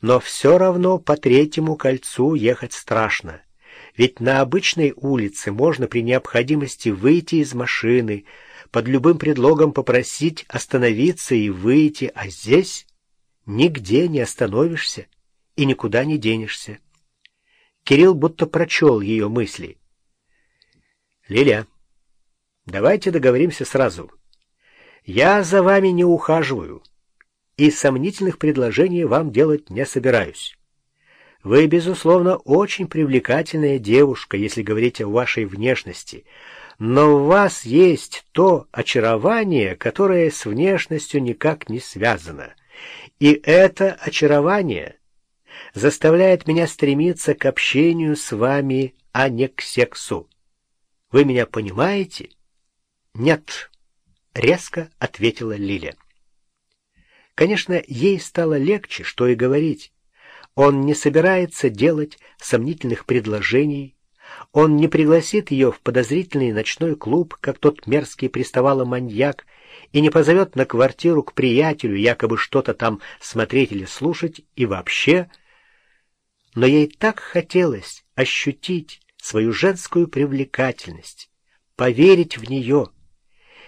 Но все равно по третьему кольцу ехать страшно. Ведь на обычной улице можно при необходимости выйти из машины, под любым предлогом попросить остановиться и выйти, а здесь нигде не остановишься и никуда не денешься. Кирилл будто прочел ее мысли. «Лиля, давайте договоримся сразу. Я за вами не ухаживаю и сомнительных предложений вам делать не собираюсь. Вы, безусловно, очень привлекательная девушка, если говорить о вашей внешности, но у вас есть то очарование, которое с внешностью никак не связано. И это очарование заставляет меня стремиться к общению с вами, а не к сексу. Вы меня понимаете? Нет, — резко ответила Лиля. Конечно, ей стало легче, что и говорить. Он не собирается делать сомнительных предложений, он не пригласит ее в подозрительный ночной клуб, как тот мерзкий приставала маньяк, и не позовет на квартиру к приятелю, якобы что-то там смотреть или слушать, и вообще... Но ей так хотелось ощутить свою женскую привлекательность, поверить в нее.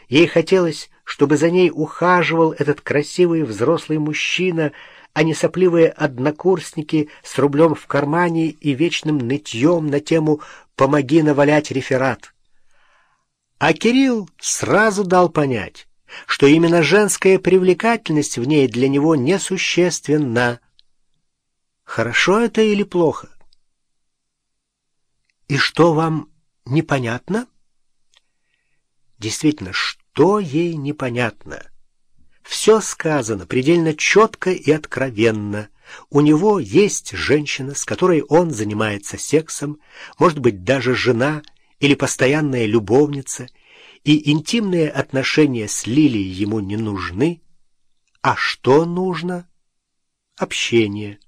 Ей хотелось чтобы за ней ухаживал этот красивый взрослый мужчина, а не сопливые однокурсники с рублем в кармане и вечным нытьем на тему «помоги навалять реферат». А Кирилл сразу дал понять, что именно женская привлекательность в ней для него несущественна. Хорошо это или плохо? И что вам непонятно? Действительно, что? Что ей непонятно. Все сказано предельно четко и откровенно. У него есть женщина, с которой он занимается сексом, может быть, даже жена или постоянная любовница, и интимные отношения с Лилией ему не нужны. А что нужно? Общение.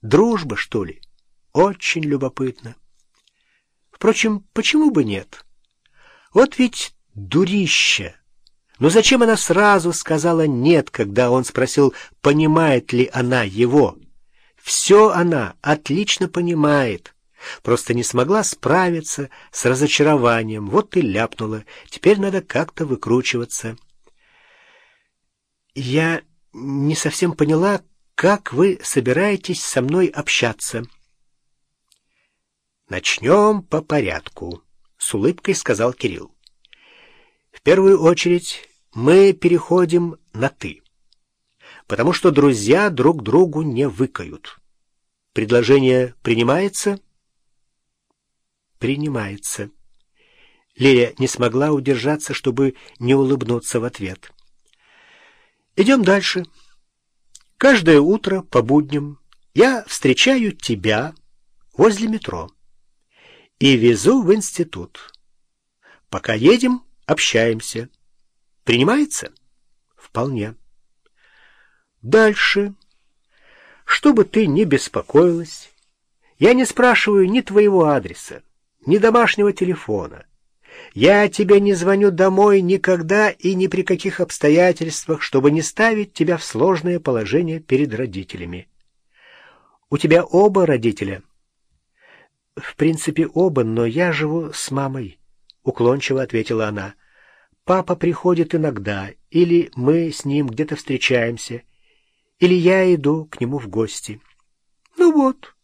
Дружба, что ли? Очень любопытно. Впрочем, почему бы нет? Вот ведь Дурище! Но зачем она сразу сказала «нет», когда он спросил, понимает ли она его? Все она отлично понимает. Просто не смогла справиться с разочарованием. Вот и ляпнула. Теперь надо как-то выкручиваться. Я не совсем поняла, как вы собираетесь со мной общаться. Начнем по порядку, — с улыбкой сказал Кирилл. В первую очередь мы переходим на «ты», потому что друзья друг другу не выкают. Предложение принимается? Принимается. Лилия не смогла удержаться, чтобы не улыбнуться в ответ. Идем дальше. Каждое утро по будням я встречаю тебя возле метро и везу в институт. Пока едем, Общаемся. Принимается? Вполне. Дальше. Чтобы ты не беспокоилась, я не спрашиваю ни твоего адреса, ни домашнего телефона. Я тебе не звоню домой никогда и ни при каких обстоятельствах, чтобы не ставить тебя в сложное положение перед родителями. У тебя оба родителя? В принципе, оба, но я живу с мамой уклончиво ответила она. Папа приходит иногда, или мы с ним где-то встречаемся, или я иду к нему в гости. Ну вот,